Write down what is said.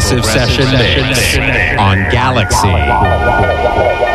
Progressive Session Mix on Galaxy.